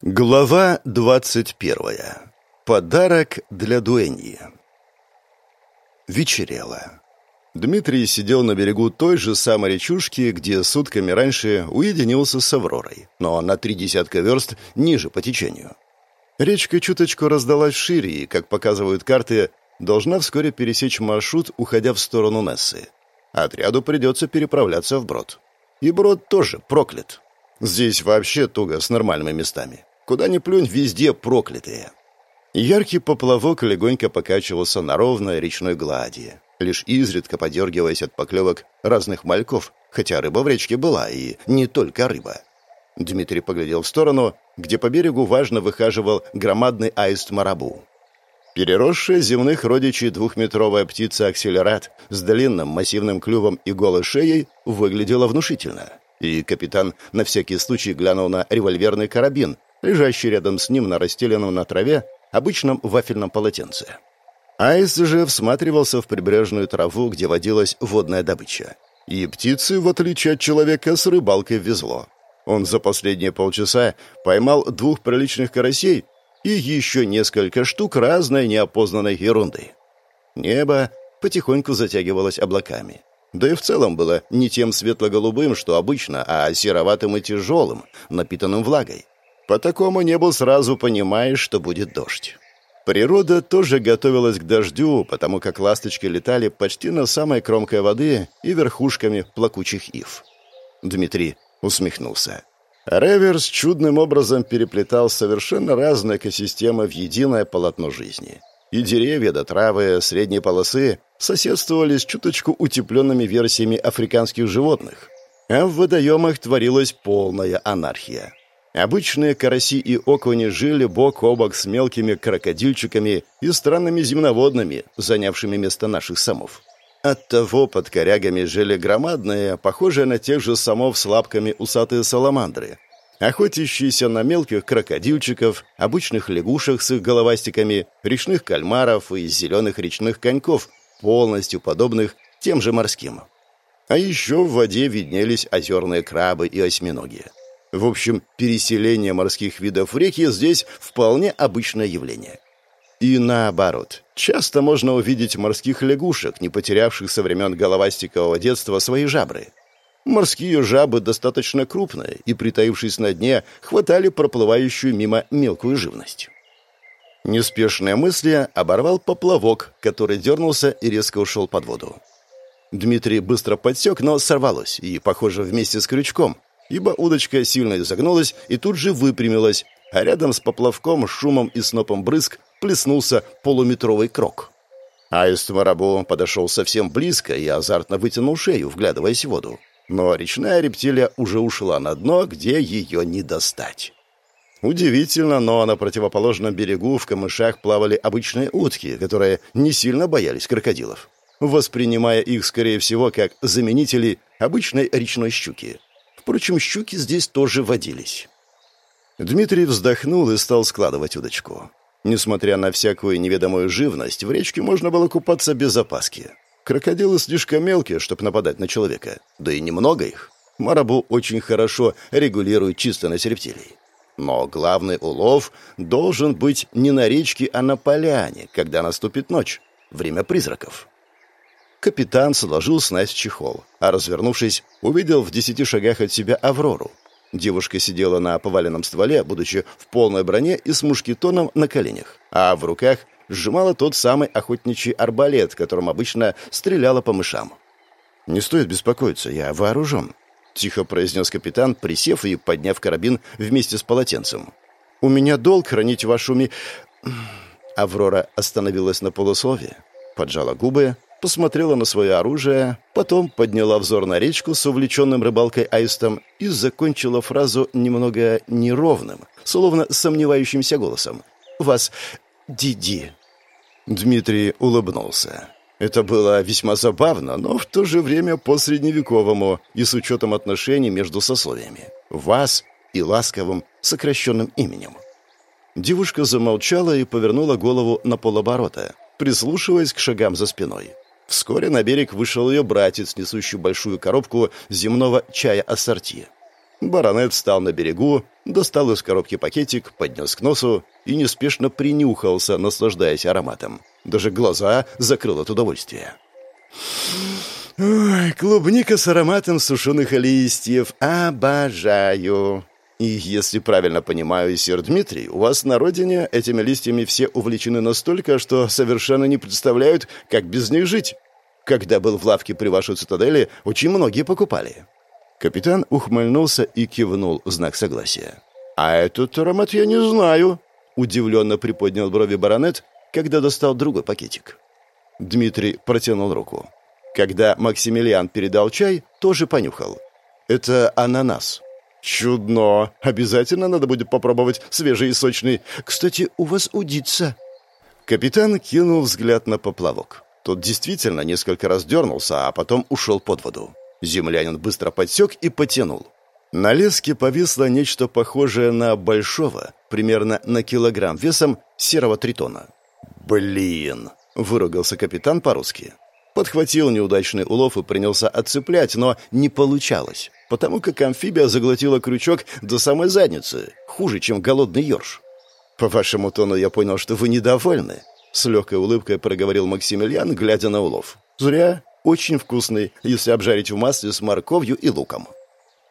Глава двадцать первая. Подарок для дуэньи. Вечерело. Дмитрий сидел на берегу той же самой речушки, где сутками раньше уединился с Авророй, но на три десятка верст ниже по течению. Речка чуточку раздалась шире и, как показывают карты, должна вскоре пересечь маршрут, уходя в сторону Нессы. Отряду придется переправляться в Брод. И Брод тоже проклят. Здесь вообще туго с нормальными местами. Куда ни плюнь, везде проклятые. Яркий поплавок легонько покачивался на ровной речной глади, лишь изредка подергиваясь от поклевок разных мальков, хотя рыба в речке была, и не только рыба. Дмитрий поглядел в сторону, где по берегу важно выхаживал громадный аист Марабу. Переросшая земных родичей двухметровая птица-акселерат с длинным массивным клювом и голой шеей выглядела внушительно. И капитан на всякий случай глянул на револьверный карабин, лежащий рядом с ним на расстеленном на траве обычном вафельном полотенце. Айс же всматривался в прибрежную траву, где водилась водная добыча. И птицы, в отличие от человека, с рыбалкой везло. Он за последние полчаса поймал двух приличных карасей и еще несколько штук разной неопознанной ерунды. Небо потихоньку затягивалось облаками. Да и в целом было не тем светло-голубым, что обычно, а сероватым и тяжелым, напитанным влагой. По такому небу сразу понимаешь, что будет дождь. Природа тоже готовилась к дождю, потому как ласточки летали почти на самой кромке воды и верхушками плакучих ив. Дмитрий усмехнулся. Реверс чудным образом переплетал совершенно разные экосистемы в единое полотно жизни. И деревья до травы средней полосы соседствовали с чуточку утепленными версиями африканских животных. А в водоемах творилась полная анархия. Обычные караси и окуни жили бок о бок с мелкими крокодильчиками и странными земноводными, занявшими место наших самов. Оттого под корягами жили громадные, похожие на тех же самов с лапками усатые саламандры, охотящиеся на мелких крокодильчиков, обычных лягушек с их головастиками, речных кальмаров и зеленых речных коньков, полностью подобных тем же морским. А еще в воде виднелись озерные крабы и осьминоги. В общем, переселение морских видов в реки здесь вполне обычное явление. И наоборот, часто можно увидеть морских лягушек, не потерявших со времен головастикового детства свои жабры. Морские жабы достаточно крупные и, притаившись на дне, хватали проплывающую мимо мелкую живность. Неспешные мысли оборвал поплавок, который дернулся и резко ушел под воду. Дмитрий быстро подсек, но сорвалось, и, похоже, вместе с крючком, ибо удочка сильно изогнулась и тут же выпрямилась, а рядом с поплавком, шумом и снопом брызг плеснулся полуметровый крок. Аист Марабу подошел совсем близко и азартно вытянул шею, вглядываясь в воду. Но речная рептилия уже ушла на дно, где ее не достать. Удивительно, но на противоположном берегу в камышах плавали обычные утки, которые не сильно боялись крокодилов, воспринимая их, скорее всего, как заменители обычной речной щуки. Впрочем, щуки здесь тоже водились. Дмитрий вздохнул и стал складывать удочку. Несмотря на всякую неведомую живность, в речке можно было купаться без опаски. Крокодилы слишком мелкие, чтобы нападать на человека. Да и немного их. Марабу очень хорошо регулирует численность рептилий. Но главный улов должен быть не на речке, а на поляне, когда наступит ночь, время призраков. Капитан сложил снасть в чехол, а, развернувшись, увидел в десяти шагах от себя Аврору. Девушка сидела на поваленном стволе, будучи в полной броне и с мушкетоном на коленях, а в руках сжимала тот самый охотничий арбалет, которым обычно стреляла по мышам. «Не стоит беспокоиться, я вооружен», — тихо произнес капитан, присев и подняв карабин вместе с полотенцем. «У меня долг хранить вашу ми...» Аврора остановилась на полусловие, поджала губы, посмотрела на свое оружие, потом подняла взор на речку с увлеченным рыбалкой аистом и закончила фразу немного неровным, словно сомневающимся голосом. «Вас Диди». Дмитрий улыбнулся. Это было весьма забавно, но в то же время по-средневековому и с учетом отношений между сословиями. «Вас» и ласковым сокращенным именем. Девушка замолчала и повернула голову на полоборота, прислушиваясь к шагам за спиной. Вскоре на берег вышел ее братец, несущий большую коробку земного чая ассорти. Баронет встал на берегу, достал из коробки пакетик, поднес к носу и неспешно принюхался, наслаждаясь ароматом. Даже глаза закрыл от удовольствия. Ой, клубника с ароматом сушеных листьев. Обожаю. И если правильно понимаю, сэр Дмитрий, у вас на родине этими листьями все увлечены настолько, что совершенно не представляют, как без них жить. Когда был в лавке при вашей цитадели, очень многие покупали. Капитан ухмыльнулся и кивнул в знак согласия. «А этот аромат я не знаю», — удивленно приподнял брови баронет, когда достал другой пакетик. Дмитрий протянул руку. Когда Максимилиан передал чай, тоже понюхал. «Это ананас». «Чудно! Обязательно надо будет попробовать свежий и сочный. Кстати, у вас удится». Капитан кинул взгляд на поплавок. Тот действительно несколько раз дернулся, а потом ушел под воду. Землянин быстро подсек и потянул. На леске повисло нечто похожее на большого, примерно на килограмм весом, серого тритона. «Блин!» — выругался капитан по-русски. Подхватил неудачный улов и принялся отцеплять, но не получалось, потому как амфибия заглотила крючок до самой задницы, хуже, чем голодный ёрш. «По вашему тону я понял, что вы недовольны», — с легкой улыбкой проговорил Максимилиан, глядя на улов. «Зря. Очень вкусный, если обжарить в масле с морковью и луком».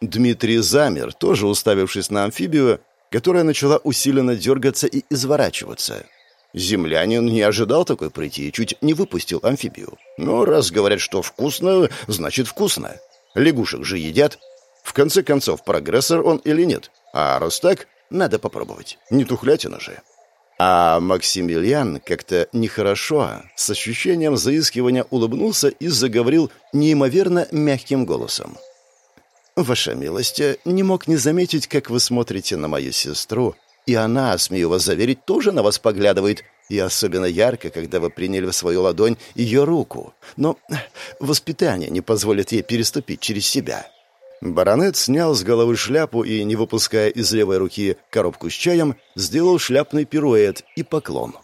Дмитрий замер, тоже уставившись на амфибию, которая начала усиленно дергаться и изворачиваться. Землянин не ожидал такой прийти и чуть не выпустил амфибию. Но раз говорят, что вкусно, значит вкусно. Лягушек же едят. В конце концов, прогрессор он или нет. А раз так, надо попробовать. Не тухлятина же. А Максимилиан как-то нехорошо, с ощущением заискивания улыбнулся и заговорил неимоверно мягким голосом. «Ваша милость, не мог не заметить, как вы смотрите на мою сестру и она, смею вас заверить, тоже на вас поглядывает, и особенно ярко, когда вы приняли в свою ладонь ее руку. Но воспитание не позволит ей переступить через себя». Баронет снял с головы шляпу и, не выпуская из левой руки коробку с чаем, сделал шляпный пируэт и поклон.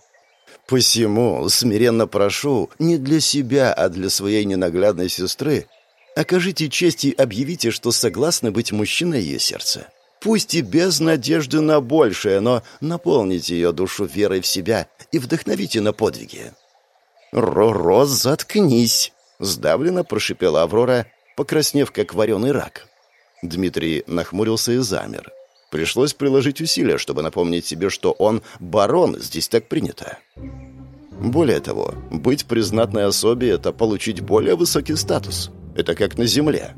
«Посему смиренно прошу, не для себя, а для своей ненаглядной сестры, окажите честь и объявите, что согласны быть мужчиной ее сердца пусть и без надежды на большее, но наполните ее душу верой в себя и вдохновите на подвиги». «Ро-ро, заткнись!» — сдавленно прошипела Аврора, покраснев, как вареный рак. Дмитрий нахмурился и замер. Пришлось приложить усилия, чтобы напомнить себе, что он барон, здесь так принято. Более того, быть признатной особе — это получить более высокий статус. Это как на земле.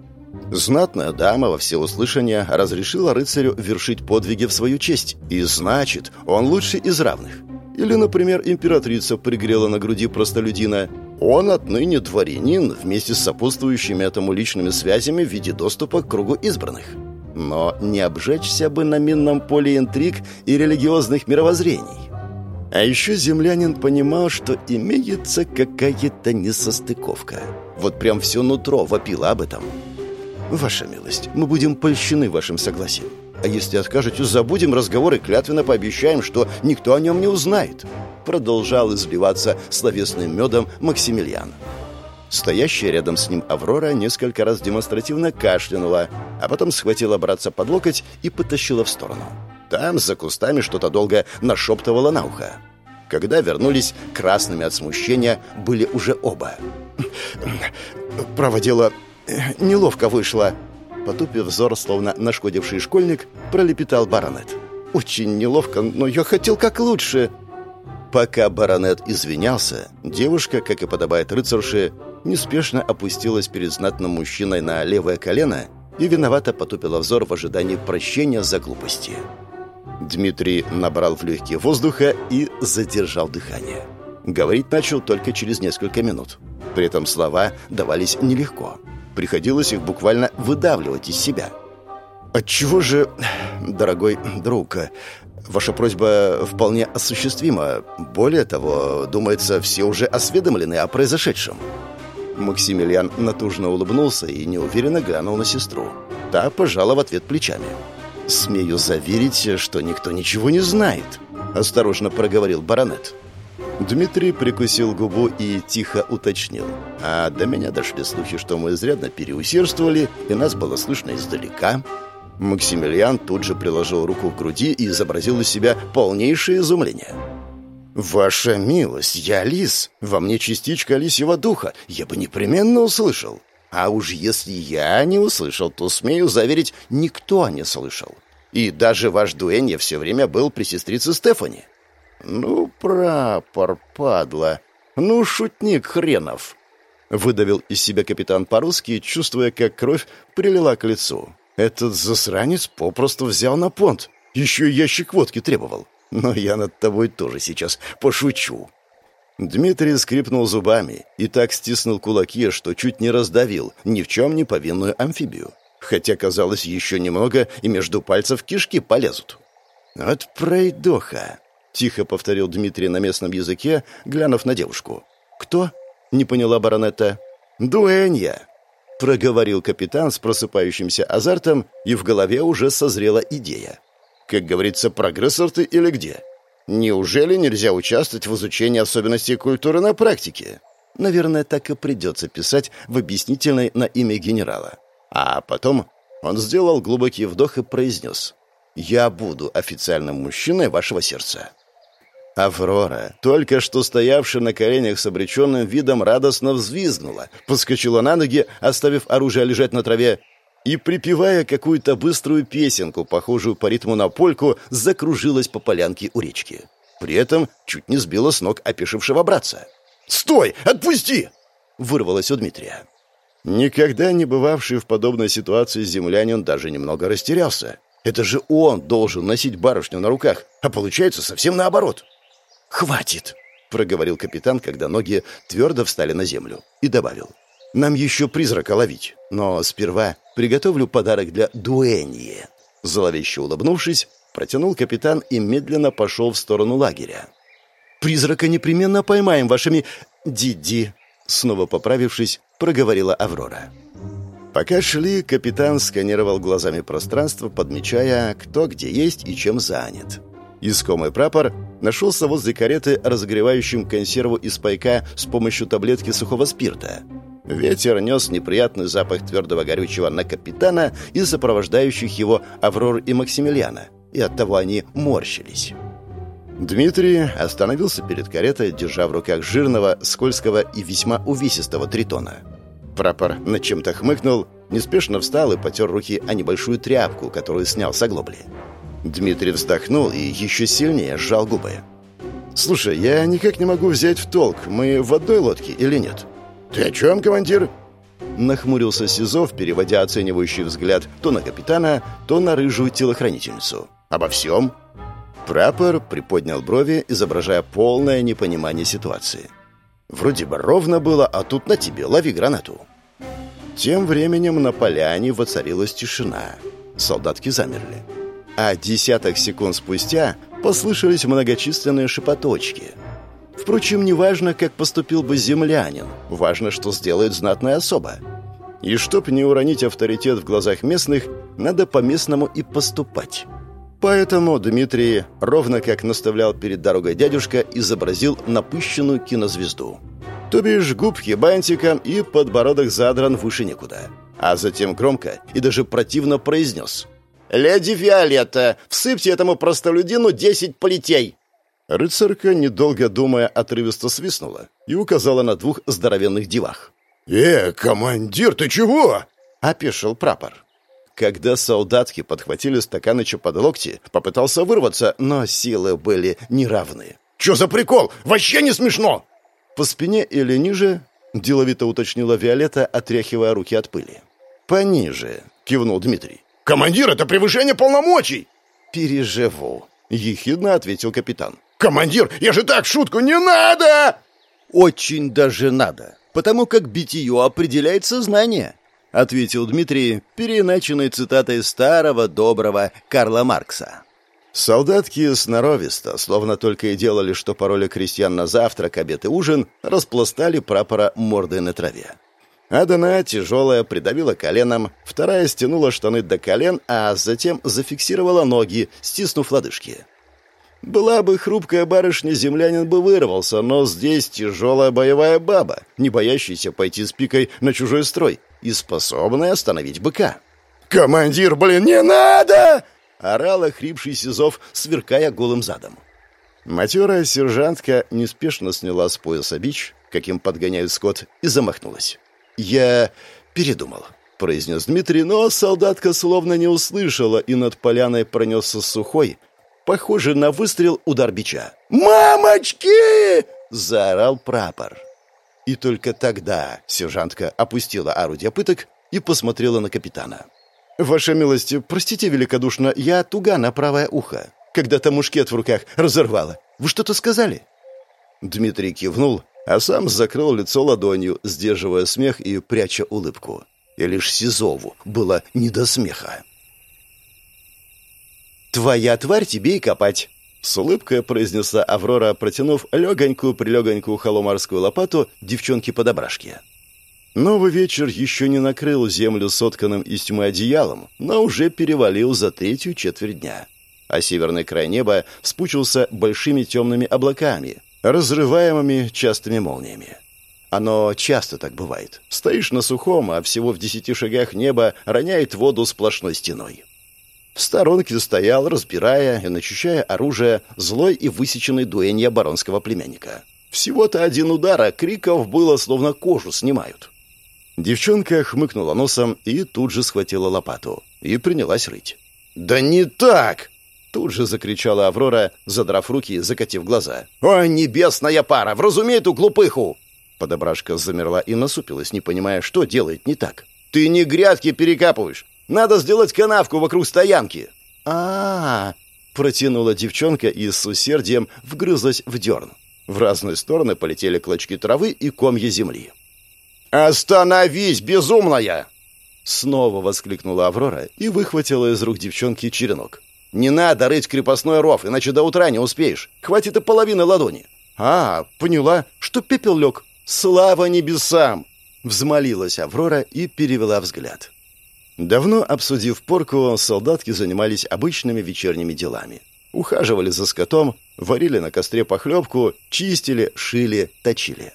Знатная дама во всеуслышание разрешила рыцарю вершить подвиги в свою честь, и значит, он лучший из равных. Или, например, императрица пригрела на груди простолюдина. Он отныне дворянин вместе с сопутствующими этому личными связями в виде доступа к кругу избранных. Но не обжечься бы на минном поле интриг и религиозных мировоззрений. А еще землянин понимал, что имеется какая-то несостыковка. Вот прям все нутро вопило об этом. «Ваша милость, мы будем польщены вашим согласием. А если откажете, забудем разговор и клятвенно пообещаем, что никто о нем не узнает», продолжал изливаться словесным медом Максимилиан. Стоящая рядом с ним Аврора несколько раз демонстративно кашлянула, а потом схватила братца под локоть и потащила в сторону. Там, за кустами, что-то долго нашептывала на ухо. Когда вернулись, красными от смущения были уже оба. «Право дело, неловко вышло». Потупив взор, словно нашкодивший школьник, пролепетал баронет. «Очень неловко, но я хотел как лучше». Пока баронет извинялся, девушка, как и подобает рыцарше, неспешно опустилась перед знатным мужчиной на левое колено и виновато потупила взор в ожидании прощения за глупости. Дмитрий набрал в легкие воздуха и задержал дыхание. Говорить начал только через несколько минут. При этом слова давались нелегко. Приходилось их буквально выдавливать из себя. «Отчего же, дорогой друг, ваша просьба вполне осуществима. Более того, думается, все уже осведомлены о произошедшем». Максимилиан натужно улыбнулся и неуверенно глянул на сестру. Та пожала в ответ плечами. «Смею заверить, что никто ничего не знает», — осторожно проговорил баронет. Дмитрий прикусил губу и тихо уточнил. А до меня дошли слухи, что мы изрядно переусердствовали, и нас было слышно издалека. Максимилиан тут же приложил руку к груди и изобразил из себя полнейшее изумление. «Ваша милость, я лис. Во мне частичка лисьего духа. Я бы непременно услышал. А уж если я не услышал, то, смею заверить, никто не слышал. И даже ваш дуэнья все время был при сестрице Стефани. Ну, прапор, падла. Ну, шутник хренов!» Выдавил из себя капитан по-русски, чувствуя, как кровь прилила к лицу. Этот засранец попросту взял на понт. Еще ящик водки требовал. Но я над тобой тоже сейчас пошучу». Дмитрий скрипнул зубами и так стиснул кулаки, что чуть не раздавил ни в чем не повинную амфибию. Хотя, казалось, еще немного, и между пальцев кишки полезут. «От пройдоха», — тихо повторил Дмитрий на местном языке, глянув на девушку. «Кто?» — не поняла баронетта. «Дуэнья», — проговорил капитан с просыпающимся азартом, и в голове уже созрела идея. «Как говорится, прогрессор ты или где? Неужели нельзя участвовать в изучении особенностей культуры на практике?» Наверное, так и придется писать в объяснительной на имя генерала. А потом он сделал глубокий вдох и произнес «Я буду официальным мужчиной вашего сердца». Аврора, только что стоявшая на коленях с обреченным видом, радостно взвизгнула, подскочила на ноги, оставив оружие лежать на траве, и, припевая какую-то быструю песенку, похожую по ритму на польку, закружилась по полянке у речки. При этом чуть не сбила с ног опешившего братца. «Стой! Отпусти!» — вырвалось у Дмитрия. Никогда не бывавший в подобной ситуации землянин даже немного растерялся. Это же он должен носить барышню на руках, а получается совсем наоборот. «Хватит!» — проговорил капитан, когда ноги твердо встали на землю, и добавил. «Нам еще призрака ловить, но сперва приготовлю подарок для дуэньи». Зловеще улыбнувшись, протянул капитан и медленно пошел в сторону лагеря. «Призрака непременно поймаем вашими... Диди!» Снова поправившись, проговорила Аврора. Пока шли, капитан сканировал глазами пространство, подмечая, кто где есть и чем занят. Искомый прапор нашелся возле кареты, разогревающим консерву из пайка с помощью таблетки сухого спирта. Ветер нес неприятный запах твердого горючего на капитана и сопровождающих его Аврор и Максимилиана, и оттого они морщились. Дмитрий остановился перед каретой, держа в руках жирного, скользкого и весьма увесистого тритона. Прапор над чем-то хмыкнул, неспешно встал и потер руки о небольшую тряпку, которую снял с оглобли. Дмитрий вздохнул и еще сильнее сжал губы. «Слушай, я никак не могу взять в толк, мы в одной лодке или нет?» «Ты о чем, командир?» Нахмурился Сизов, переводя оценивающий взгляд то на капитана, то на рыжую телохранительницу. «Обо всем?» Прапор приподнял брови, изображая полное непонимание ситуации. «Вроде бы ровно было, а тут на тебе, лови гранату». Тем временем на поляне воцарилась тишина. Солдатки замерли а десяток секунд спустя послышались многочисленные шепоточки. Впрочем, не важно, как поступил бы землянин, важно, что сделает знатная особа. И чтоб не уронить авторитет в глазах местных, надо по-местному и поступать. Поэтому Дмитрий, ровно как наставлял перед дорогой дядюшка, изобразил напыщенную кинозвезду. То бишь губки бантиком и подбородок задран выше некуда. А затем громко и даже противно произнес «Леди Виолетта, всыпьте этому простолюдину десять плетей!» Рыцарка, недолго думая, отрывисто свистнула и указала на двух здоровенных девах. «Э, командир, ты чего?» — опешил прапор. Когда солдатки подхватили стаканыча под локти, попытался вырваться, но силы были неравны. «Чё за прикол? Вообще не смешно!» По спине или ниже, деловито уточнила Виолетта, отряхивая руки от пыли. «Пониже», — кивнул Дмитрий. «Командир, это превышение полномочий!» «Переживу», — ехидно ответил капитан. «Командир, я же так шутку, не надо!» «Очень даже надо, потому как битие определяет сознание», — ответил Дмитрий, переиначенной цитатой старого доброго Карла Маркса. Солдатки сноровисто, словно только и делали, что пароли крестьян на завтрак, обед и ужин, распластали прапора мордой на траве. Одна, тяжелая, придавила коленом, вторая стянула штаны до колен, а затем зафиксировала ноги, стиснув лодыжки. Была бы хрупкая барышня, землянин бы вырвался, но здесь тяжелая боевая баба, не боящаяся пойти с пикой на чужой строй и способная остановить быка. «Командир, блин, не надо!» — орал охрипший Сизов, сверкая голым задом. Матерая сержантка неспешно сняла с пояса бич, каким подгоняют скот, и замахнулась. «Я передумал», — произнес Дмитрий, но солдатка словно не услышала, и над поляной пронесся сухой, похожий на выстрел удар бича. «Мамочки!» — заорал прапор. И только тогда сержантка опустила орудие пыток и посмотрела на капитана. «Ваша милость, простите великодушно, я туга на правое ухо. Когда-то мушкет в руках разорвала. Вы что-то сказали?» Дмитрий кивнул, а сам закрыл лицо ладонью, сдерживая смех и пряча улыбку. И лишь Сизову было не до смеха. «Твоя тварь тебе и копать!» С улыбкой произнесла Аврора, протянув легонькую-прилегонькую холомарскую лопату девчонке под ображке. Новый вечер еще не накрыл землю сотканным из тьмы одеялом, но уже перевалил за третью четверть дня. А северный край неба вспучился большими темными облаками, разрываемыми частыми молниями. Оно часто так бывает. Стоишь на сухом, а всего в десяти шагах неба роняет воду сплошной стеной. В сторонке стоял, разбирая и начищая оружие, злой и высеченный дуэнья баронского племянника. Всего-то один удар, а криков было, словно кожу снимают. Девчонка хмыкнула носом и тут же схватила лопату. И принялась рыть. «Да не так!» Тут же закричала Аврора, задрав руки и закатив глаза. «О, небесная пара! Вразумей эту глупыху!» Подобрашка замерла и насупилась, не понимая, что делает не так. «Ты не грядки перекапываешь! Надо сделать канавку вокруг стоянки. А, -а, -а протянула девчонка и с усердием вгрызлась в дерн. В разные стороны полетели клочки травы и комья земли. «Остановись, безумная!» Снова воскликнула Аврора и выхватила из рук девчонки черенок. «Не надо рыть крепостной ров, иначе до утра не успеешь. Хватит и половины ладони». «А, поняла, что пепел лег. Слава небесам!» Взмолилась Аврора и перевела взгляд. Давно обсудив порку, солдатки занимались обычными вечерними делами. Ухаживали за скотом, варили на костре похлебку, чистили, шили, точили.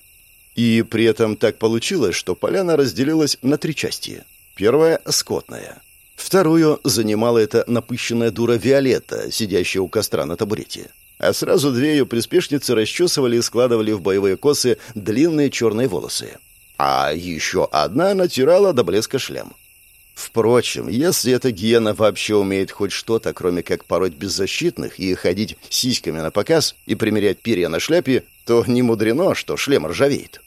И при этом так получилось, что поляна разделилась на три части. Первая — скотная. Вторую занимала эта напыщенная дура Виолетта, сидящая у костра на табурете. А сразу две ее приспешницы расчесывали и складывали в боевые косы длинные черные волосы. А еще одна натирала до блеска шлем. Впрочем, если эта гиена вообще умеет хоть что-то, кроме как пороть беззащитных и ходить сиськами на показ и примерять перья на шляпе, то не мудрено, что шлем ржавеет.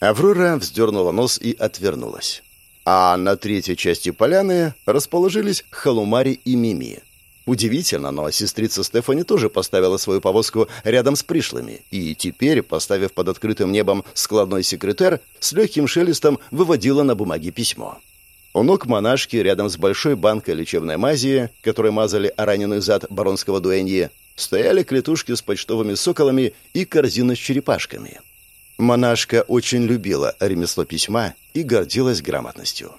Аврора вздернула нос и отвернулась. А на третьей части поляны расположились Халумари и Мими. Удивительно, но сестрица Стефани тоже поставила свою повозку рядом с пришлыми, и теперь, поставив под открытым небом складной секретарь, с легким шелестом выводила на бумаге письмо. У ног монашки, рядом с большой банкой лечебной мази, которой мазали раненый зад баронского дуэньи, стояли клетушки с почтовыми соколами и корзина с черепашками. Монашка очень любила ремесло письма и гордилась грамотностью.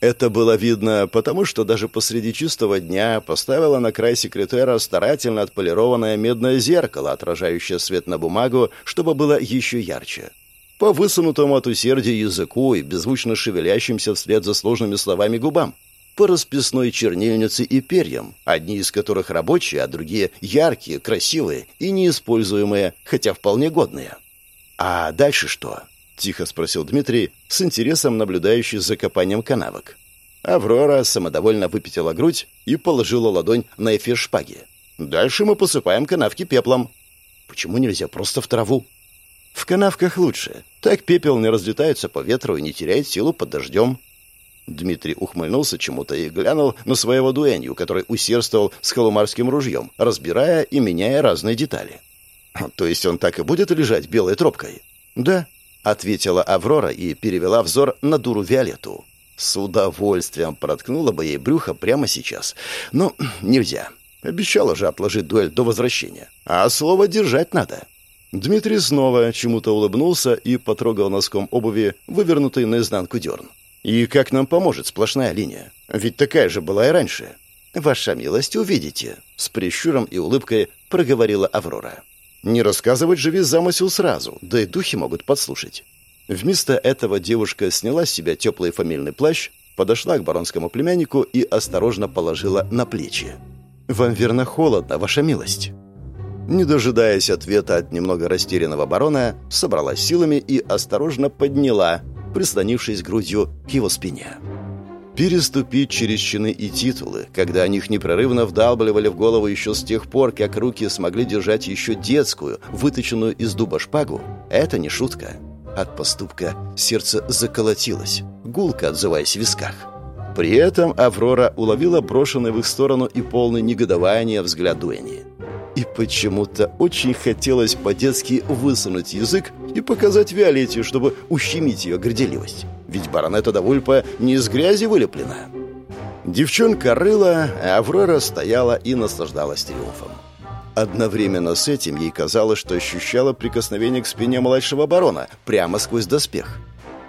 Это было видно потому, что даже посреди чистого дня поставила на край секретера старательно отполированное медное зеркало, отражающее свет на бумагу, чтобы было еще ярче по высунутому от усердия языку и беззвучно шевелящимся вслед за сложными словами губам, по расписной чернильнице и перьям, одни из которых рабочие, а другие яркие, красивые и неиспользуемые, хотя вполне годные. «А дальше что?» — тихо спросил Дмитрий, с интересом наблюдающий за копанием канавок. Аврора самодовольно выпятила грудь и положила ладонь на эфир шпаги. «Дальше мы посыпаем канавки пеплом». «Почему нельзя просто в траву?» В канавках лучше. Так пепел не разлетается по ветру и не теряет силу под дождем. Дмитрий ухмыльнулся чему-то и глянул на своего дуэнью, который усердствовал с холумарским ружьем, разбирая и меняя разные детали. «То есть он так и будет лежать белой тропкой?» «Да», — ответила Аврора и перевела взор на дуру Виолетту. С удовольствием проткнула бы ей брюхо прямо сейчас. Но нельзя. Обещала же отложить дуэль до возвращения. А слово держать надо. Дмитрий снова чему-то улыбнулся и потрогал носком обуви вывернутый наизнанку дерн. «И как нам поможет сплошная линия? Ведь такая же была и раньше». «Ваша милость, увидите», — с прищуром и улыбкой проговорила Аврора. «Не рассказывать же весь замысел сразу, да и духи могут подслушать». Вместо этого девушка сняла с себя теплый фамильный плащ, подошла к баронскому племяннику и осторожно положила на плечи. «Вам верно холодно, ваша милость». Не дожидаясь ответа от немного растерянного барона, собралась силами и осторожно подняла, прислонившись грудью к его спине. Переступить через чины и титулы, когда о них непрерывно вдалбливали в голову еще с тех пор, как руки смогли держать еще детскую, выточенную из дуба шпагу, это не шутка. От поступка сердце заколотилось, гулко отзываясь в висках. При этом Аврора уловила брошенный в их сторону и полный негодования взгляд Дуэни. И почему-то очень хотелось по-детски высунуть язык и показать Виолетте, чтобы ущемить ее горделивость. Ведь баронета Давульпа не из грязи вылеплена. Девчонка рыла, а Аврора стояла и наслаждалась триумфом. Одновременно с этим ей казалось, что ощущала прикосновение к спине младшего барона прямо сквозь доспех.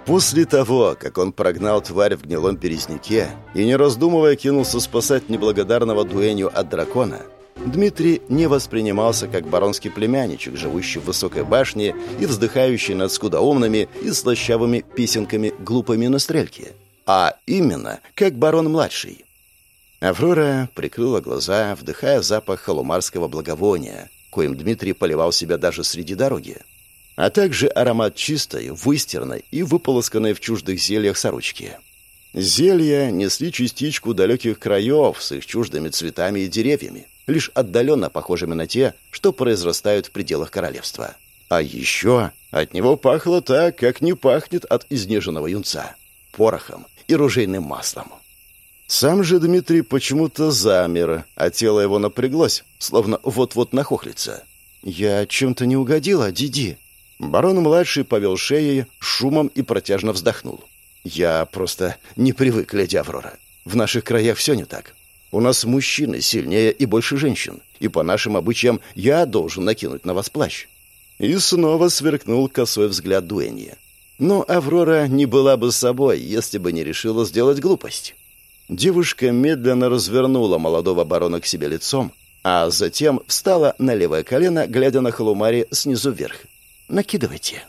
После того, как он прогнал тварь в гнилом пересняке и, не раздумывая, кинулся спасать неблагодарного дуэнью от дракона, Дмитрий не воспринимался как баронский племянничек, живущий в высокой башне и вздыхающий над скудоумными и слащавыми песенками глупыми на стрельке, а именно как барон-младший. Аврора прикрыла глаза, вдыхая запах холумарского благовония, коим Дмитрий поливал себя даже среди дороги, а также аромат чистой, выстиранной и выполосканной в чуждых зельях сорочки. Зелья несли частичку далеких краев с их чуждыми цветами и деревьями, лишь отдаленно похожими на те, что произрастают в пределах королевства. А еще от него пахло так, как не пахнет от изнеженного юнца — порохом и ружейным маслом. Сам же Дмитрий почему-то замер, а тело его напряглось, словно вот-вот нахохлится. «Я чем-то не угодила, Диди?» Барон-младший повел шеей, шумом и протяжно вздохнул. «Я просто не привык, леди Аврора. В наших краях все не так. У нас мужчины сильнее и больше женщин, и по нашим обычаям я должен накинуть на вас плащ». И снова сверкнул косой взгляд Дуэньи. Но Аврора не была бы собой, если бы не решила сделать глупость. Девушка медленно развернула молодого барона к себе лицом, а затем встала на левое колено, глядя на Халумари снизу вверх. «Накидывайте».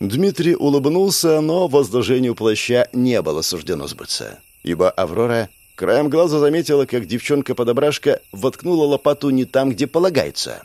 Дмитрий улыбнулся, но возложению плаща не было суждено сбыться, ибо Аврора Краем глаза заметила, как девчонка-подобрашка воткнула лопату не там, где полагается.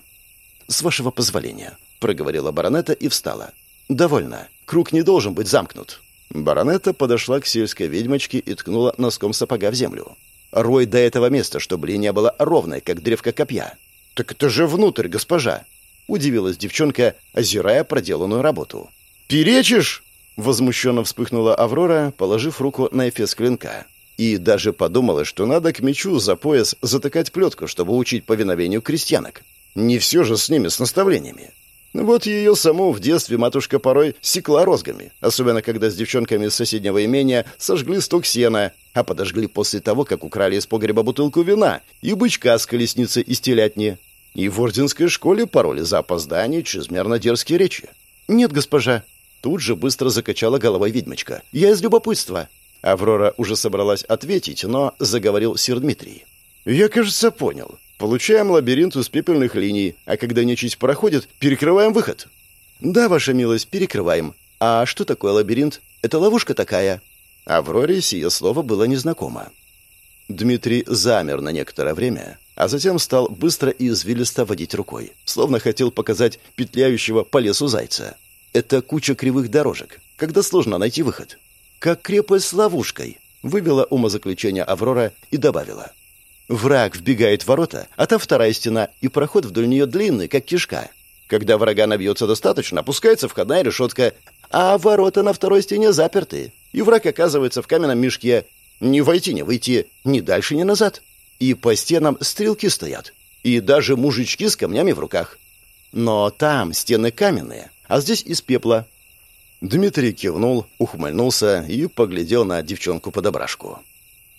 «С вашего позволения», — проговорила баронета и встала. «Довольно. Круг не должен быть замкнут». Баронета подошла к сельской ведьмочке и ткнула носком сапога в землю. «Рой до этого места, чтобы линия была ровной, как древко копья». «Так это же внутрь, госпожа!» — удивилась девчонка, озирая проделанную работу. «Перечишь?» — возмущенно вспыхнула Аврора, положив руку на эфес клинка. И даже подумала, что надо к мечу за пояс затыкать плетку, чтобы учить повиновению крестьянок. Не все же с ними, с наставлениями. Вот ее саму в детстве матушка порой секла розгами, особенно когда с девчонками из соседнего имения сожгли сток сена, а подожгли после того, как украли из погреба бутылку вина и бычка с колесницы из телятни. И в орденской школе пароли за опоздание чрезмерно дерзкие речи. «Нет, госпожа». Тут же быстро закачала головой ведьмочка. «Я из любопытства. Аврора уже собралась ответить, но заговорил сир Дмитрий. «Я, кажется, понял. Получаем лабиринт из пепельных линий, а когда нечисть проходит, перекрываем выход». «Да, ваша милость, перекрываем. А что такое лабиринт? Это ловушка такая?» Авроре сие слово было незнакомо. Дмитрий замер на некоторое время, а затем стал быстро и извилисто водить рукой, словно хотел показать петляющего по лесу зайца. Это куча кривых дорожек, когда сложно найти выход как крепость с ловушкой», — вывела умозаключение Аврора и добавила. «Враг вбегает в ворота, а там вторая стена, и проход вдоль нее длинный, как кишка. Когда врага набьется достаточно, опускается входная решетка, а ворота на второй стене заперты, и враг оказывается в каменном мешке. Не войти, не выйти, ни дальше, ни назад. И по стенам стрелки стоят, и даже мужички с камнями в руках. Но там стены каменные, а здесь из пепла, Дмитрий кивнул, ухмыльнулся и поглядел на девчонку-подобрашку.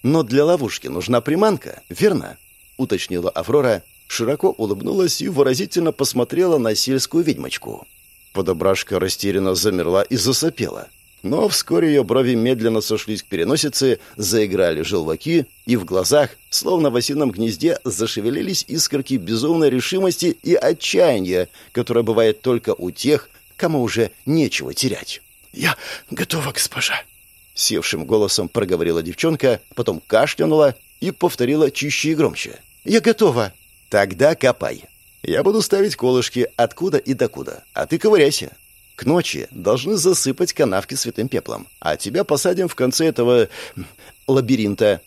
«Но для ловушки нужна приманка, верно?» — уточнила Аврора, широко улыбнулась и выразительно посмотрела на сельскую ведьмочку. Подобрашка растерянно замерла и засопела. Но вскоре ее брови медленно сошлись к переносице, заиграли желваки, и в глазах, словно в осином гнезде, зашевелились искорки безумной решимости и отчаяния, которое бывает только у тех, кому уже нечего терять. «Я готова, госпожа!» — севшим голосом проговорила девчонка, потом кашлянула и повторила чище и громче. «Я готова!» «Тогда копай. Я буду ставить колышки откуда и докуда, а ты ковыряйся. К ночи должны засыпать канавки святым пеплом, а тебя посадим в конце этого... лабиринта.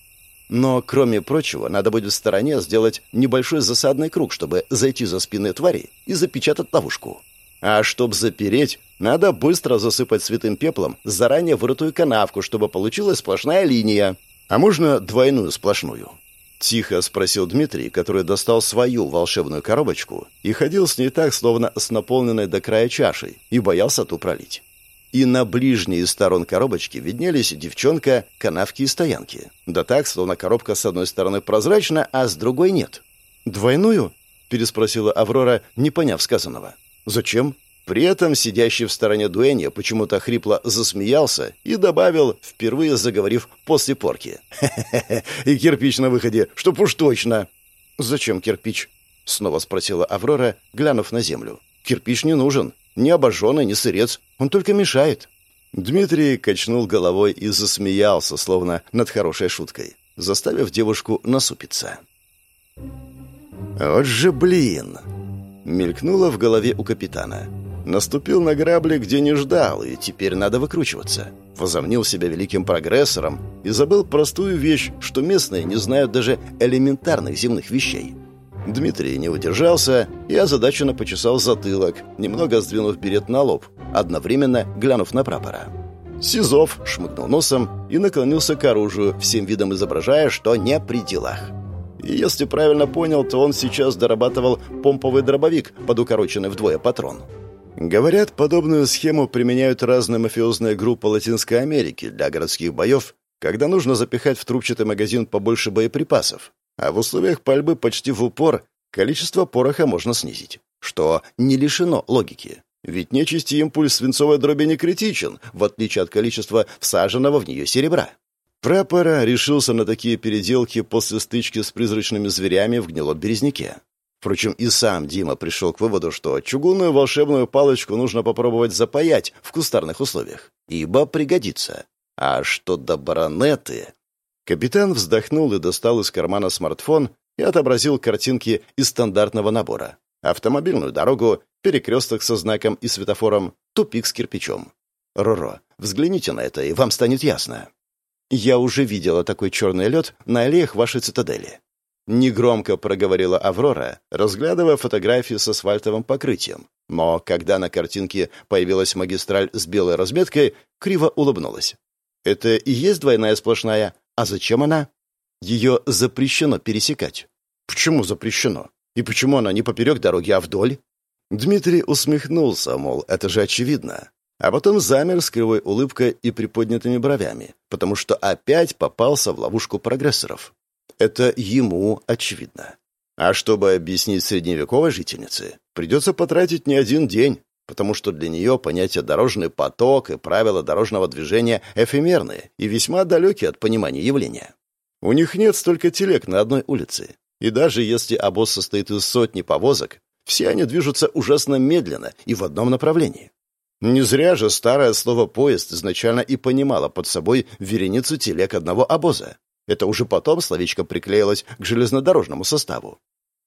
Но, кроме прочего, надо будет в стороне сделать небольшой засадный круг, чтобы зайти за спины твари и запечатать ловушку. А чтоб запереть, надо быстро засыпать святым пеплом заранее вырытую канавку, чтобы получилась сплошная линия. А можно двойную сплошную. Тихо спросил Дмитрий, который достал свою волшебную коробочку и ходил с ней так, словно с наполненной до края чашей, и боялся ту пролить. И на ближней из сторон коробочки виднелись девчонка, канавки и стоянки. Да так, словно коробка с одной стороны прозрачна, а с другой нет. «Двойную?» — переспросила Аврора, не поняв сказанного. «Зачем?» При этом сидящий в стороне Дуэнья почему-то хрипло засмеялся и добавил, впервые заговорив после порки. «Хе-хе-хе, и кирпич на выходе, чтоб уж точно!» «Зачем кирпич?» — снова спросила Аврора, глянув на землю. «Кирпич не нужен. Ни обожженный, ни сырец. Он только мешает». Дмитрий качнул головой и засмеялся, словно над хорошей шуткой, заставив девушку насупиться. «Вот же блин!» — мелькнуло в голове у капитана. Наступил на грабли, где не ждал, и теперь надо выкручиваться. Возомнил себя великим прогрессором и забыл простую вещь, что местные не знают даже элементарных земных вещей. Дмитрий не удержался и озадаченно почесал затылок, немного сдвинув берет на лоб, одновременно глянув на прапора. Сизов шмыгнул носом и наклонился к оружию, всем видом изображая, что не при делах. И если правильно понял, то он сейчас дорабатывал помповый дробовик под укороченный вдвое патрон. Говорят, подобную схему применяют разные мафиозные группы Латинской Америки для городских боев, когда нужно запихать в трубчатый магазин побольше боеприпасов, а в условиях пальбы почти в упор количество пороха можно снизить, что не лишено логики. Ведь нечисти импульс свинцовой дроби не критичен, в отличие от количества всаженного в нее серебра. Прапора решился на такие переделки после стычки с призрачными зверями в гнилом березняке. Впрочем, и сам Дима пришел к выводу, что чугунную волшебную палочку нужно попробовать запаять в кустарных условиях, ибо пригодится. А что до баронеты... Капитан вздохнул и достал из кармана смартфон и отобразил картинки из стандартного набора. Автомобильную дорогу, перекресток со знаком и светофором, тупик с кирпичом. Роро, взгляните на это, и вам станет ясно. Я уже видела такой черный лед на аллеях вашей цитадели. Негромко проговорила Аврора, разглядывая фотографии с асфальтовым покрытием. Но когда на картинке появилась магистраль с белой разметкой, криво улыбнулась. «Это и есть двойная сплошная? А зачем она?» «Ее запрещено пересекать». «Почему запрещено? И почему она не поперек дороги, а вдоль?» Дмитрий усмехнулся, мол, это же очевидно. А потом замер с кривой улыбкой и приподнятыми бровями, потому что опять попался в ловушку прогрессоров. Это ему очевидно. А чтобы объяснить средневековой жительнице, придется потратить не один день, потому что для нее понятие «дорожный поток» и правила дорожного движения эфемерные и весьма далекие от понимания явления. У них нет столько телег на одной улице. И даже если обоз состоит из сотни повозок, все они движутся ужасно медленно и в одном направлении. Не зря же старое слово «поезд» изначально и понимало под собой вереницу телег одного обоза. Это уже потом словечко приклеилось к железнодорожному составу.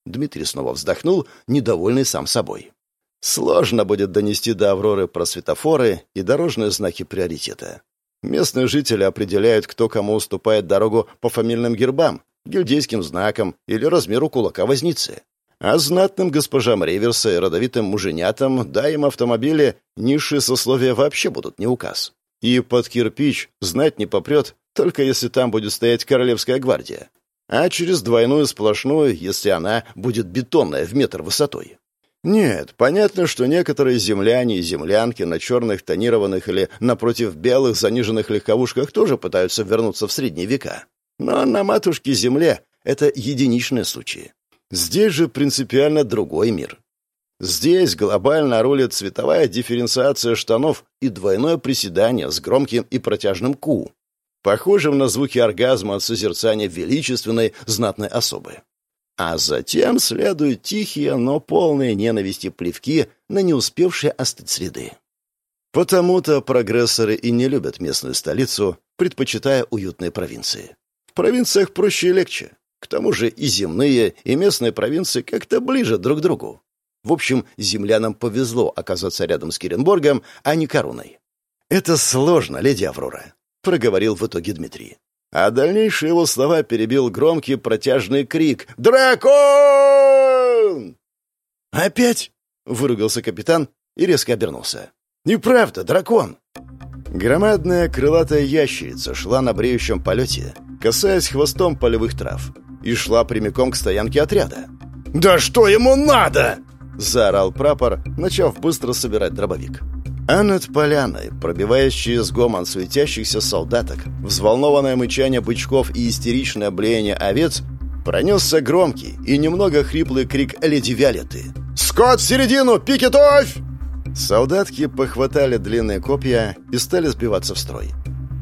Дмитрий снова вздохнул, недовольный сам собой. Сложно будет донести до Авроры про светофоры и дорожные знаки приоритета. Местные жители определяют, кто кому уступает дорогу по фамильным гербам, гильдейским знакам или размеру кулака возницы. А знатным госпожам Риверса и родовитым муженятам, да им автомобили, низшие сословия вообще будут не указ. И под кирпич знать не попрет, только если там будет стоять Королевская гвардия. А через двойную сплошную, если она будет бетонная в метр высотой. Нет, понятно, что некоторые земляне и землянки на черных тонированных или, напротив, белых заниженных легковушках тоже пытаются вернуться в средние века. Но на матушке-земле это единичные случаи. Здесь же принципиально другой мир. Здесь глобально рулит цветовая дифференциация штанов и двойное приседание с громким и протяжным «ку», похожим на звуки оргазма от созерцания величественной знатной особы. А затем следуют тихие, но полные ненависти плевки на не успевшие остыть среды. Потому-то прогрессоры и не любят местную столицу, предпочитая уютные провинции. В провинциях проще и легче. К тому же и земные, и местные провинции как-то ближе друг к другу. В общем, землянам повезло оказаться рядом с Киренборгом, а не Коруной. «Это сложно, леди Аврора», — проговорил в итоге Дмитрий. А дальнейшие его слова перебил громкий протяжный крик «Дракон!» «Опять?» — выругался капитан и резко обернулся. «Неправда, дракон!» Громадная крылатая ящерица шла на бреющем полете, касаясь хвостом полевых трав, и шла прямиком к стоянке отряда. «Да что ему надо?» — заорал прапор, начав быстро собирать дробовик. А над поляной, пробиваясь через гомон светящихся солдаток, взволнованное мычание бычков и истеричное блеяние овец, пронесся громкий и немного хриплый крик леди Виолетты. «Скот в середину! Пикетовь!» Солдатки похватали длинные копья и стали сбиваться в строй.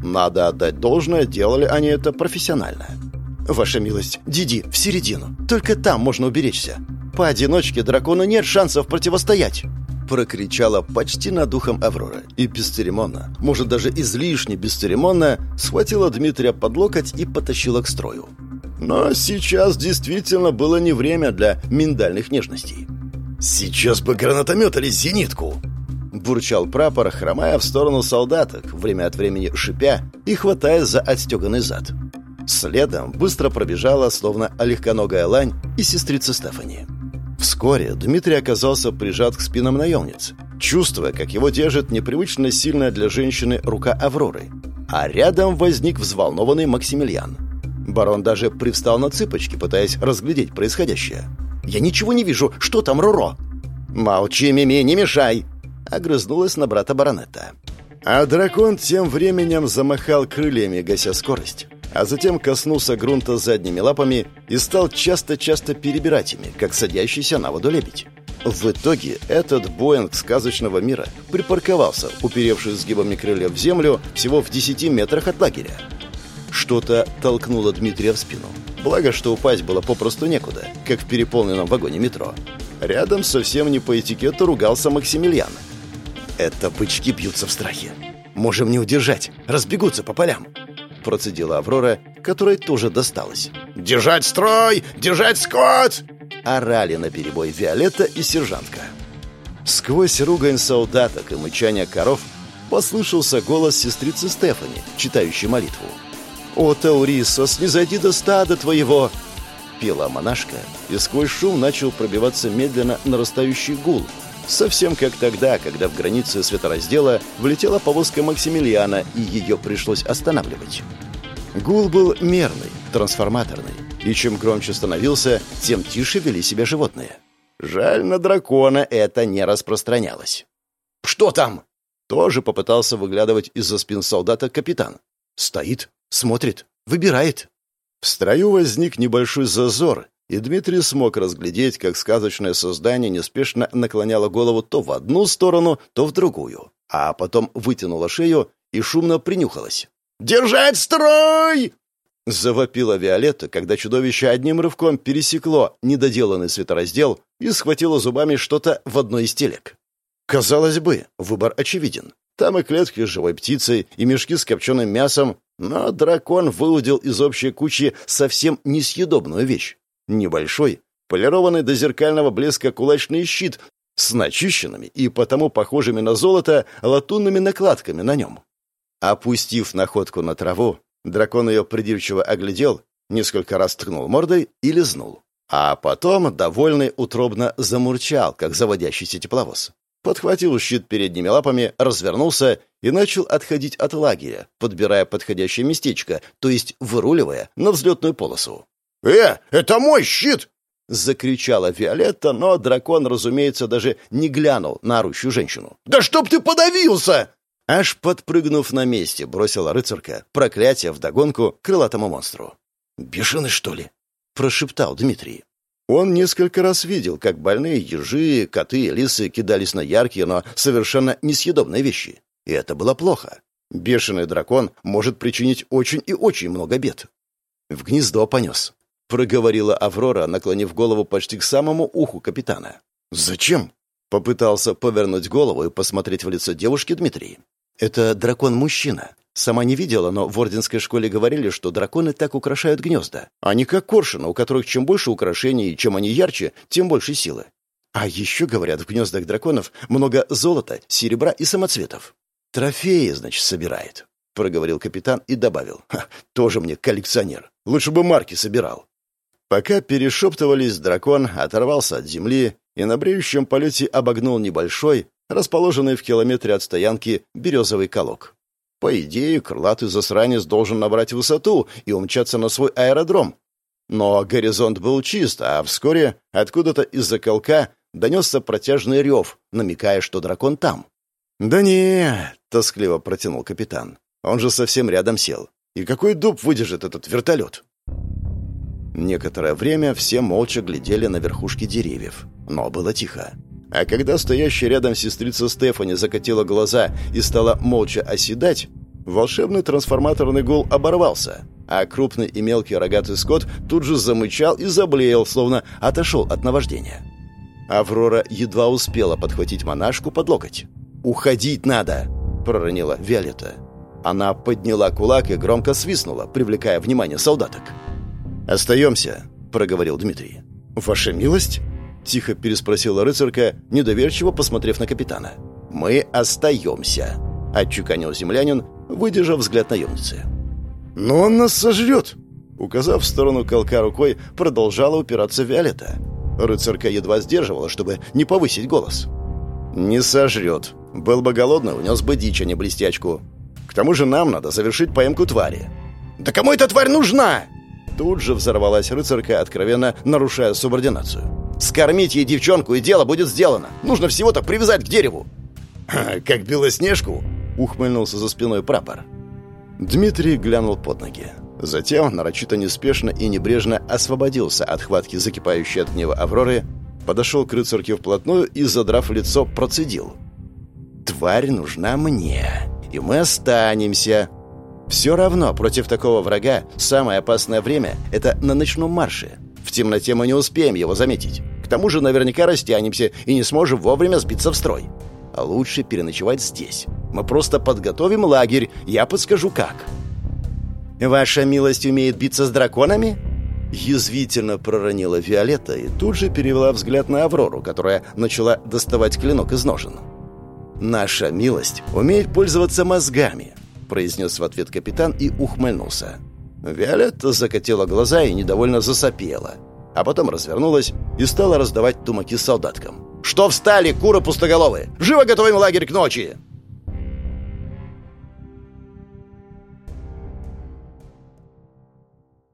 Надо отдать должное, делали они это профессионально. «Ваша милость, Диди, в середину. Только там можно уберечься. Поодиночке дракону нет шансов противостоять!» Прокричала почти над духом Аврора и бесцеремонно, может даже излишне бесцеремонно, схватила Дмитрия под локоть и потащила к строю. Но сейчас действительно было не время для миндальных нежностей. «Сейчас бы гранатомет или зенитку!» Бурчал прапор, хромая в сторону солдаток, время от времени шипя и хватая за отстеганный зад. Следом быстро пробежала, словно легконогая лань, и сестрица Стефани. Вскоре Дмитрий оказался прижат к спинам наемниц, чувствуя, как его держит непривычно сильная для женщины рука Авроры. А рядом возник взволнованный Максимилиан. Барон даже привстал на цыпочки, пытаясь разглядеть происходящее. «Я ничего не вижу! Что там, Руро?» «Молчи, Мими, не мешай!» Огрызнулась на брата баронета. А дракон тем временем замахал крыльями, гася скорость а затем коснулся грунта задними лапами и стал часто-часто перебирать ими, как садящийся на воду лебедь. В итоге этот Боинг сказочного мира припарковался, уперевшись сгибами крыльев в землю, всего в 10 метрах от лагеря. Что-то толкнуло Дмитрия в спину. Благо, что упасть было попросту некуда, как в переполненном вагоне метро. Рядом совсем не по этикету ругался Максимилиан. «Это бычки бьются в страхе. Можем не удержать, разбегутся по полям процедила Аврора, которой тоже досталось. «Держать строй! Держать скот!» Орали на перебой Виолетта и сержантка. Сквозь ругань солдаток и мычание коров послышался голос сестрицы Стефани, читающей молитву. «О, Таурисос, не зайди до стада твоего!» Пела монашка, и сквозь шум начал пробиваться медленно нарастающий гул, совсем как тогда, когда в границе светораздела влетела повозка Максимилиана, и ее пришлось останавливать. Гул был мерный, трансформаторный, и чем громче становился, тем тише вели себя животные. Жаль, на дракона это не распространялось. «Что там?» Тоже попытался выглядывать из-за спин солдата капитан. Стоит, смотрит, выбирает. В строю возник небольшой зазор, и Дмитрий смог разглядеть, как сказочное создание неспешно наклоняло голову то в одну сторону, то в другую, а потом вытянуло шею и шумно принюхалось. «Держать строй!» Завопила Виолетта, когда чудовище одним рывком пересекло недоделанный светораздел и схватило зубами что-то в одной из телег. Казалось бы, выбор очевиден. Там и клетки с живой птицей, и мешки с копченым мясом, но дракон выудил из общей кучи совсем несъедобную вещь. Небольшой, полированный до зеркального блеска кулачный щит с начищенными и потому похожими на золото латунными накладками на нем. Опустив находку на траву, дракон ее придирчиво оглядел, несколько раз ткнул мордой и лизнул. А потом, довольный, утробно замурчал, как заводящийся тепловоз. Подхватил щит передними лапами, развернулся и начал отходить от лагеря, подбирая подходящее местечко, то есть выруливая на взлетную полосу. «Э, это мой щит!» — закричала Виолетта, но дракон, разумеется, даже не глянул на орущую женщину. «Да чтоб ты подавился!» Аж подпрыгнув на месте, бросила рыцарка проклятие вдогонку крылатому монстру. «Бешеный, что ли?» — прошептал Дмитрий. Он несколько раз видел, как больные ежи, коты и лисы кидались на яркие, но совершенно несъедобные вещи. И это было плохо. Бешеный дракон может причинить очень и очень много бед. В гнездо понес. Проговорила Аврора, наклонив голову почти к самому уху капитана. «Зачем?» Попытался повернуть голову и посмотреть в лицо девушки Дмитрий. «Это дракон-мужчина. Сама не видела, но в Орденской школе говорили, что драконы так украшают гнезда. Не как коршуны, у которых чем больше украшений чем они ярче, тем больше силы. А еще, говорят, в гнездах драконов много золота, серебра и самоцветов. Трофеи, значит, собирает», — проговорил капитан и добавил. «Тоже мне коллекционер. Лучше бы марки собирал». Пока перешептывались, дракон оторвался от земли и на бреющем полете обогнул небольшой, расположенный в километре от стоянки, березовый колок. По идее, крылатый засранец должен набрать высоту и умчаться на свой аэродром. Но горизонт был чист, а вскоре откуда-то из-за колка донесся протяжный рев, намекая, что дракон там. «Да не, тоскливо протянул капитан. «Он же совсем рядом сел. И какой дуб выдержит этот вертолет?» Некоторое время все молча глядели на верхушки деревьев, но было тихо. А когда стоящая рядом сестрица Стефани закатила глаза и стала молча оседать, волшебный трансформаторный гул оборвался, а крупный и мелкий рогатый скот тут же замычал и заблеял, словно отошел от наваждения. Аврора едва успела подхватить монашку под локоть. «Уходить надо!» — проронила Виолетта. Она подняла кулак и громко свистнула, привлекая внимание солдаток. «Остаемся», — проговорил Дмитрий. «Ваша милость?» — тихо переспросила рыцарка, недоверчиво посмотрев на капитана. «Мы остаемся», — отчеканил землянин, выдержав взгляд наемницы. «Но он нас сожрет!» Указав в сторону колка рукой, продолжала упираться Виолетта. Рыцарка едва сдерживала, чтобы не повысить голос. «Не сожрет. Был бы голодный, унес бы дичь, а не блестячку. К тому же нам надо завершить поимку твари». «Да кому эта тварь нужна?» Тут же взорвалась рыцарка, откровенно нарушая субординацию. «Скормить ей девчонку, и дело будет сделано. Нужно всего-то привязать к дереву». «Как Белоснежку?» — ухмыльнулся за спиной прапор. Дмитрий глянул под ноги. Затем, нарочито неспешно и небрежно освободился от хватки закипающей от гнева Авроры, подошел к рыцарке вплотную и, задрав лицо, процедил. «Тварь нужна мне, и мы останемся. Все равно против такого врага самое опасное время — это на ночном марше. В темноте мы не успеем его заметить. К тому же наверняка растянемся и не сможем вовремя сбиться в строй. А лучше переночевать здесь. Мы просто подготовим лагерь, я подскажу как. «Ваша милость умеет биться с драконами?» Язвительно проронила Виолетта и тут же перевела взгляд на Аврору, которая начала доставать клинок из ножен. «Наша милость умеет пользоваться мозгами», произнес в ответ капитан и ухмыльнулся. Виолетта закатила глаза и недовольно засопела, а потом развернулась и стала раздавать тумаки солдаткам. «Что встали, куры пустоголовые? Живо готовим лагерь к ночи!»